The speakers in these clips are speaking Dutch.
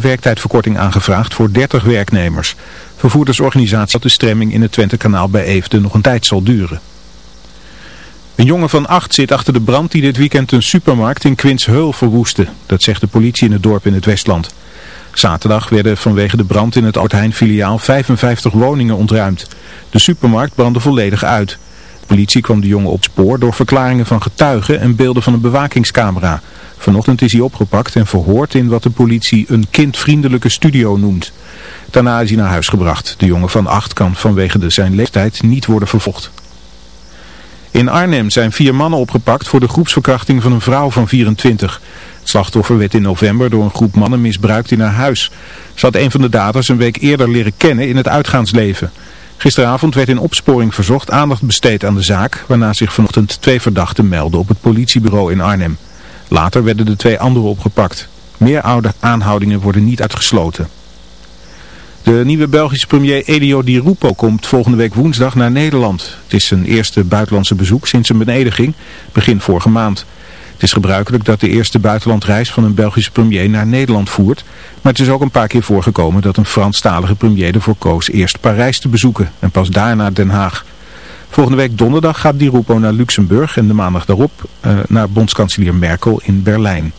werktijdverkorting aangevraagd voor 30 werknemers. Vervoerdersorganisatie dat de stremming in het Twentekanaal bij Eefde nog een tijd zal duren. Een jongen van acht zit achter de brand die dit weekend een supermarkt in Quintsheul verwoestte. Dat zegt de politie in het dorp in het Westland. Zaterdag werden vanwege de brand in het Oudheijn filiaal 55 woningen ontruimd. De supermarkt brandde volledig uit. De politie kwam de jongen op spoor door verklaringen van getuigen en beelden van een bewakingscamera. Vanochtend is hij opgepakt en verhoord in wat de politie een kindvriendelijke studio noemt. Daarna is hij naar huis gebracht. De jongen van acht kan vanwege de zijn leeftijd niet worden vervolgd. In Arnhem zijn vier mannen opgepakt voor de groepsverkrachting van een vrouw van 24. Het slachtoffer werd in november door een groep mannen misbruikt in haar huis. Ze had een van de daders een week eerder leren kennen in het uitgaansleven. Gisteravond werd in opsporing verzocht aandacht besteed aan de zaak, waarna zich vanochtend twee verdachten melden op het politiebureau in Arnhem. Later werden de twee anderen opgepakt. Meer oude aanhoudingen worden niet uitgesloten. De nieuwe Belgische premier Elio Di Rupo komt volgende week woensdag naar Nederland. Het is zijn eerste buitenlandse bezoek sinds zijn benediging, begin vorige maand. Het is gebruikelijk dat de eerste buitenlandreis van een Belgische premier naar Nederland voert. Maar het is ook een paar keer voorgekomen dat een Franstalige premier ervoor koos eerst Parijs te bezoeken en pas daarna Den Haag. Volgende week donderdag gaat Di Rupo naar Luxemburg en de maandag daarop uh, naar bondskanselier Merkel in Berlijn.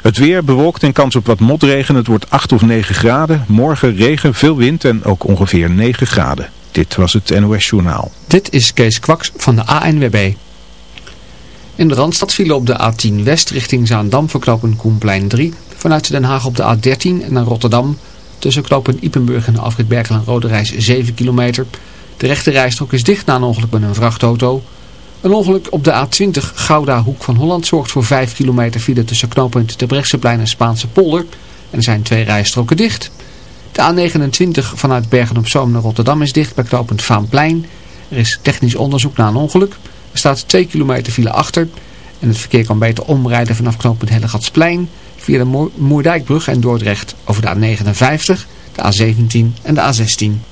Het weer bewolkt en kans op wat motregen. Het wordt 8 of 9 graden. Morgen regen, veel wind en ook ongeveer 9 graden. Dit was het NOS Journaal. Dit is Kees Kwaks van de ANWB. In de Randstad vielen op de A10 West richting Zaandam verknopen Koenplein 3. Vanuit Den Haag op de A13 naar Rotterdam. Tussen knopen Ipenburg en Afrit Berkel en Rode Reis 7 kilometer. De rechte rijstrook is dicht na een ongeluk met een vrachtauto. Een ongeluk op de A20 Gouda Hoek van Holland zorgt voor 5 kilometer file tussen knooppunt de Brechtseplein en Spaanse polder. En er zijn twee rijstroken dicht. De A29 vanuit Bergen op Zoom naar Rotterdam is dicht bij knooppunt Vaanplein. Er is technisch onderzoek na een ongeluk. Er staat 2 kilometer file achter. En het verkeer kan beter omrijden vanaf knooppunt Hellegatsplein via de Moerdijkbrug en Dordrecht over de A59, de A17 en de A16.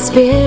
spirit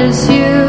as you.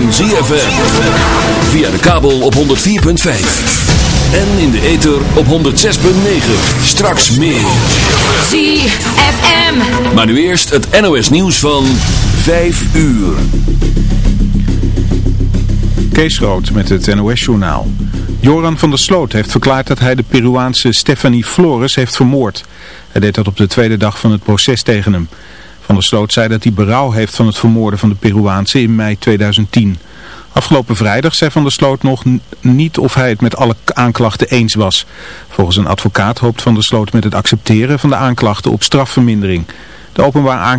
Van ZFM. Via de kabel op 104.5. En in de ether op 106.9. Straks meer. ZFM. Maar nu eerst het NOS nieuws van 5 uur. Kees Rood met het NOS-journaal. Joran van der Sloot heeft verklaard dat hij de Peruaanse Stephanie Flores heeft vermoord. Hij deed dat op de tweede dag van het proces tegen hem. Van der Sloot zei dat hij berouw heeft van het vermoorden van de Peruaanse in mei 2010. Afgelopen vrijdag zei Van der Sloot nog niet of hij het met alle aanklachten eens was. Volgens een advocaat hoopt Van der Sloot met het accepteren van de aanklachten op strafvermindering. De openbaar aanklager